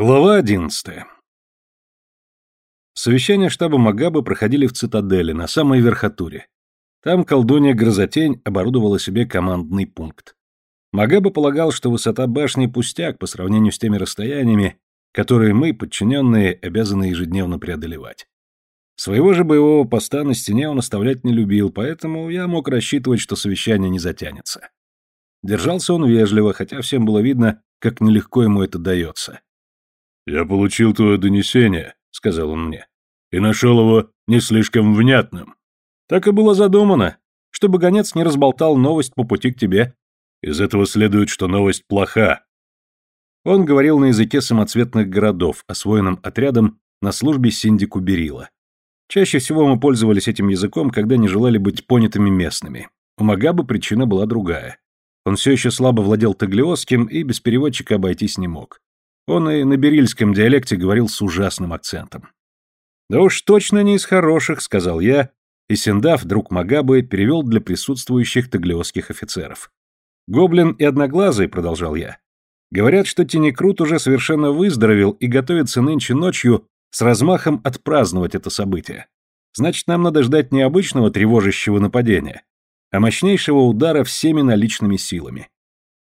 Глава одиннадцатая. Совещания штаба Магабы проходили в цитадели, на самой верхотуре. Там колдунья Грозотень оборудовала себе командный пункт. Магаба полагал, что высота башни пустяк по сравнению с теми расстояниями, которые мы, подчиненные, обязаны ежедневно преодолевать. Своего же боевого поста на стене он оставлять не любил, поэтому я мог рассчитывать, что совещание не затянется. Держался он вежливо, хотя всем было видно, как нелегко ему это дается. «Я получил твое донесение», — сказал он мне, — «и нашел его не слишком внятным». «Так и было задумано, чтобы гонец не разболтал новость по пути к тебе». «Из этого следует, что новость плоха». Он говорил на языке самоцветных городов, освоенном отрядом на службе синдику Берила. Чаще всего мы пользовались этим языком, когда не желали быть понятыми местными. У Магабы причина была другая. Он все еще слабо владел таглиосским и без переводчика обойтись не мог. Он и на берильском диалекте говорил с ужасным акцентом. «Да уж точно не из хороших», — сказал я, и Синдав, друг Магабы, перевел для присутствующих таглиосских офицеров. «Гоблин и Одноглазый», — продолжал я, — «говорят, что Тинекрут уже совершенно выздоровел и готовится нынче ночью с размахом отпраздновать это событие. Значит, нам надо ждать необычного тревожащего нападения, а мощнейшего удара всеми наличными силами.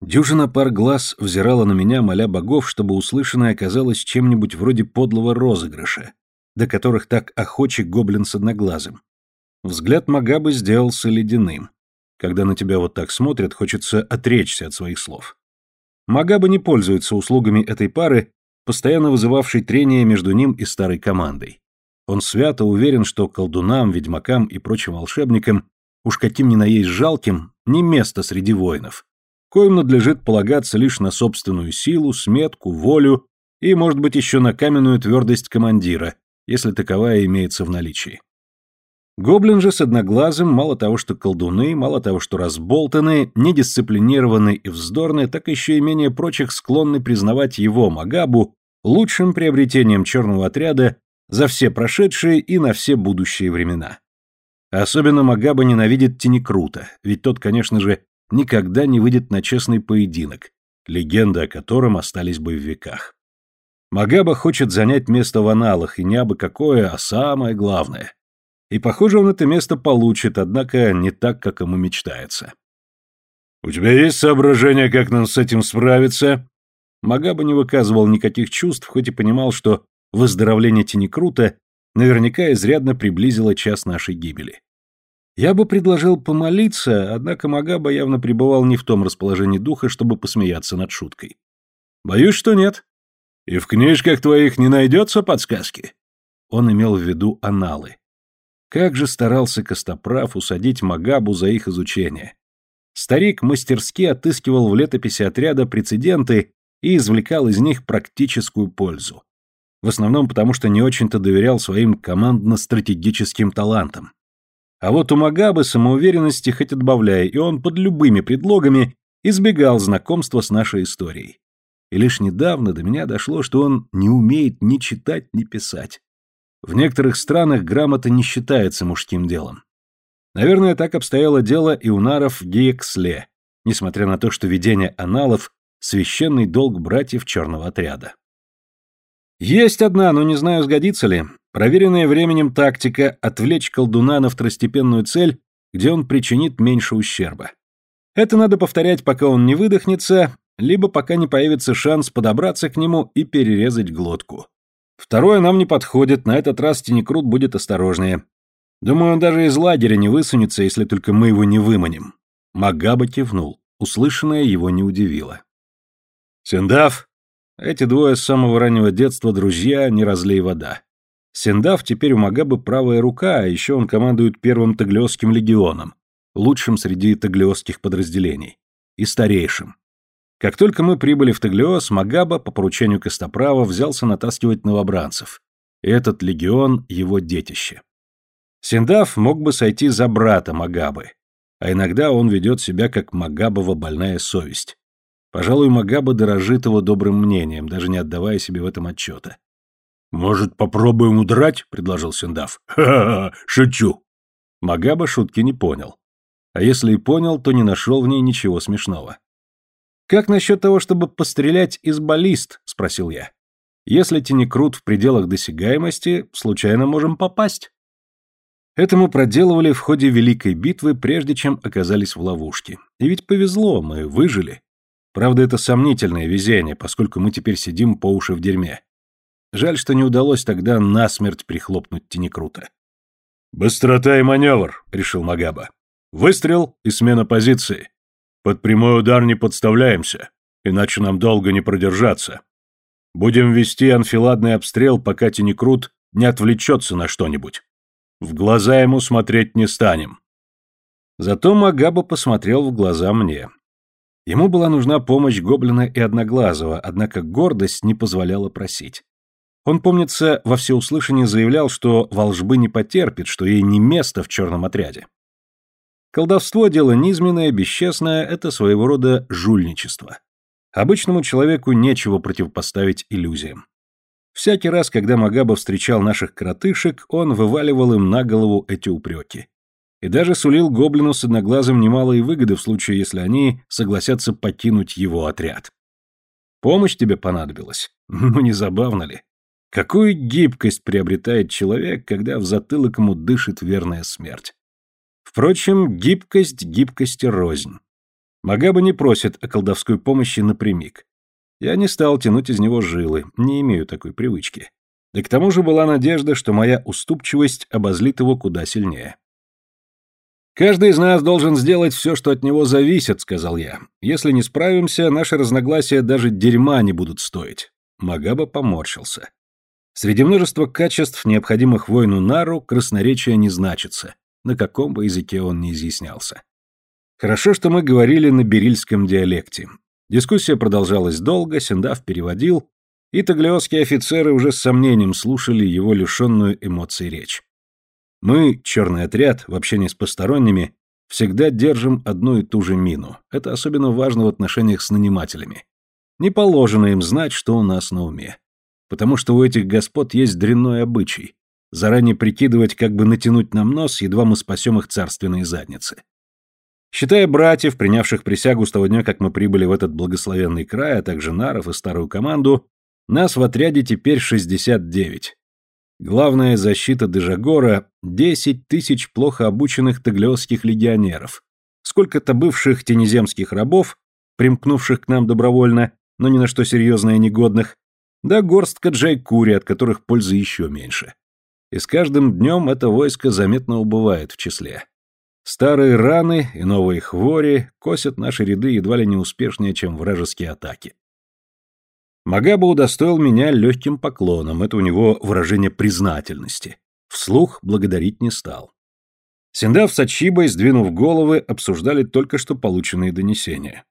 Дюжина пар глаз взирала на меня, моля богов, чтобы услышанное оказалось чем-нибудь вроде подлого розыгрыша, до которых так охочек гоблин с одноглазым. Взгляд Магабы сделался ледяным. Когда на тебя вот так смотрят, хочется отречься от своих слов. Магаба не пользуется услугами этой пары, постоянно вызывавшей трение между ним и старой командой. Он свято уверен, что колдунам, ведьмакам и прочим волшебникам, уж каким ни на есть жалким, не место среди воинов коим надлежит полагаться лишь на собственную силу, сметку, волю и, может быть, еще на каменную твердость командира, если таковая имеется в наличии. Гоблин же с одноглазым мало того, что колдуны, мало того, что разболтаны, недисциплинированы и вздорны, так еще и менее прочих склонны признавать его, Магабу, лучшим приобретением черного отряда за все прошедшие и на все будущие времена. Особенно Магаба ненавидит Тинекрута, ведь тот, конечно же, никогда не выйдет на честный поединок, легенды о котором остались бы в веках. Магаба хочет занять место в аналах, и не абы какое, а самое главное. И, похоже, он это место получит, однако не так, как ему мечтается. «У тебя есть соображения, как нам с этим справиться?» Магаба не выказывал никаких чувств, хоть и понимал, что выздоровление Тинекрута наверняка изрядно приблизило час нашей гибели. Я бы предложил помолиться, однако Магаба явно пребывал не в том расположении духа, чтобы посмеяться над шуткой. Боюсь, что нет. И в книжках твоих не найдется подсказки? Он имел в виду аналы. Как же старался Костоправ усадить Магабу за их изучение. Старик мастерски отыскивал в летописи отряда прецеденты и извлекал из них практическую пользу. В основном потому, что не очень-то доверял своим командно-стратегическим талантам. А вот у Магабы самоуверенности хоть отбавляй, и он под любыми предлогами избегал знакомства с нашей историей. И лишь недавно до меня дошло, что он не умеет ни читать, ни писать. В некоторых странах грамота не считается мужским делом. Наверное, так обстояло дело и у наров в Гиексле, несмотря на то, что ведение аналов – священный долг братьев черного отряда. Есть одна, но не знаю, сгодится ли. Проверенная временем тактика – отвлечь колдуна на второстепенную цель, где он причинит меньше ущерба. Это надо повторять, пока он не выдохнется, либо пока не появится шанс подобраться к нему и перерезать глотку. Второе нам не подходит, на этот раз Тинекрут будет осторожнее. Думаю, он даже из лагеря не высунется, если только мы его не выманим. Магаба кивнул. Услышанное его не удивило. «Сендав!» Эти двое с самого раннего детства друзья, не разлей вода. Сендав теперь у Магабы правая рука, а еще он командует первым таглиосским легионом, лучшим среди таглиосских подразделений, и старейшим. Как только мы прибыли в Таглиос, Магаба по поручению Костоправа взялся натаскивать новобранцев. Этот легион — его детище. Сендав мог бы сойти за брата Магабы, а иногда он ведет себя как Магабова больная совесть. Пожалуй, Магаба дорожит его добрым мнением, даже не отдавая себе в этом отчета. «Может, попробуем удрать?» — предложил Синдав. «Ха-ха-ха, шучу!» Магаба шутки не понял. А если и понял, то не нашел в ней ничего смешного. «Как насчет того, чтобы пострелять из баллист?» — спросил я. Если тенекрут в пределах досягаемости, случайно можем попасть. Это мы проделывали в ходе Великой битвы, прежде чем оказались в ловушке. И ведь повезло, мы выжили. Правда, это сомнительное везение, поскольку мы теперь сидим по уши в дерьме. Жаль, что не удалось тогда насмерть прихлопнуть Тенекрута. «Быстрота и маневр», — решил Магаба. «Выстрел и смена позиции. Под прямой удар не подставляемся, иначе нам долго не продержаться. Будем вести анфиладный обстрел, пока Тенекрут не отвлечется на что-нибудь. В глаза ему смотреть не станем». Зато Магаба посмотрел в глаза мне. Ему была нужна помощь Гоблина и Одноглазого, однако гордость не позволяла просить. Он, помнится, во всеуслышание заявлял, что волжбы не потерпит, что ей не место в черном отряде. Колдовство – дело низменное, бесчестное – это своего рода жульничество. Обычному человеку нечего противопоставить иллюзиям. Всякий раз, когда Магаба встречал наших коротышек, он вываливал им на голову эти упреки. И даже сулил гоблину с одноглазым немалые выгоды в случае, если они согласятся покинуть его отряд. Помощь тебе понадобилась? Ну, не забавно ли? Какую гибкость приобретает человек, когда в затылок ему дышит верная смерть? Впрочем, гибкость гибкости рознь. Магаба не просит о колдовской помощи напрямик. Я не стал тянуть из него жилы, не имею такой привычки. Да к тому же была надежда, что моя уступчивость обозлит его куда сильнее. «Каждый из нас должен сделать все, что от него зависит», — сказал я. «Если не справимся, наши разногласия даже дерьма не будут стоить». Магаба поморщился. Среди множества качеств, необходимых воину Нару, красноречие не значится, на каком бы языке он ни изъяснялся. Хорошо, что мы говорили на берильском диалекте. Дискуссия продолжалась долго, Сендав переводил, и таглиосские офицеры уже с сомнением слушали его лишенную эмоций речь. Мы, черный отряд, в общении с посторонними, всегда держим одну и ту же мину. Это особенно важно в отношениях с нанимателями. Не положено им знать, что у нас на уме потому что у этих господ есть дрянной обычай – заранее прикидывать, как бы натянуть нам нос, едва мы спасем их царственные задницы. Считая братьев, принявших присягу с того дня, как мы прибыли в этот благословенный край, а также наров и старую команду, нас в отряде теперь 69. Главная защита Дежагора – 10 тысяч плохо обученных таглиосских легионеров, сколько-то бывших тенеземских рабов, примкнувших к нам добровольно, но ни на что серьезное негодных, да горстка джайкури, от которых пользы еще меньше. И с каждым днем это войско заметно убывает в числе. Старые раны и новые хвори косят наши ряды едва ли не успешнее, чем вражеские атаки. Магаба удостоил меня легким поклоном, это у него выражение признательности. Вслух благодарить не стал. Синдав с Ачибой, сдвинув головы, обсуждали только что полученные донесения.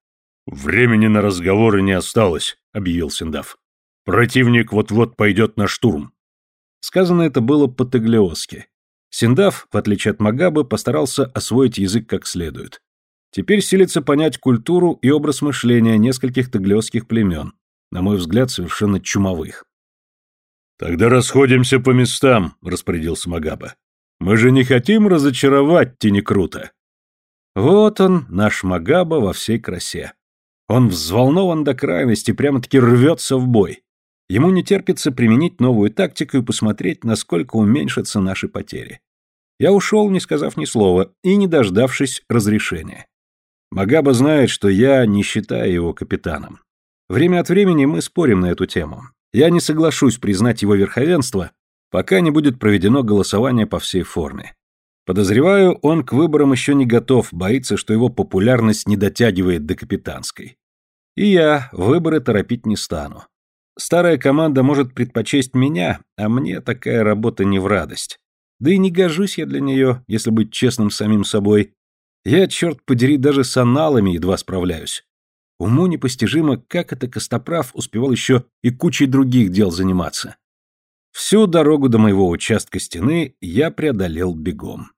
«Времени на разговоры не осталось», — объявил Синдав. Противник вот-вот пойдет на штурм. Сказано это было по-таглиоски. Синдав, в отличие от Магабы, постарался освоить язык как следует. Теперь силится понять культуру и образ мышления нескольких таглиосских племен, на мой взгляд, совершенно чумовых. «Тогда расходимся по местам», — распорядился Магаба. «Мы же не хотим разочаровать Тинекрута». Вот он, наш Магаба во всей красе. Он взволнован до крайности, прямо-таки рвется в бой. Ему не терпится применить новую тактику и посмотреть, насколько уменьшатся наши потери. Я ушел, не сказав ни слова, и не дождавшись разрешения. Магаба знает, что я не считаю его капитаном. Время от времени мы спорим на эту тему. Я не соглашусь признать его верховенство, пока не будет проведено голосование по всей форме. Подозреваю, он к выборам еще не готов, боится, что его популярность не дотягивает до капитанской. И я выборы торопить не стану. Старая команда может предпочесть меня, а мне такая работа не в радость. Да и не гожусь я для нее, если быть честным самим собой. Я, черт подери, даже с аналами едва справляюсь. Уму непостижимо, как это Костоправ успевал еще и кучей других дел заниматься. Всю дорогу до моего участка стены я преодолел бегом.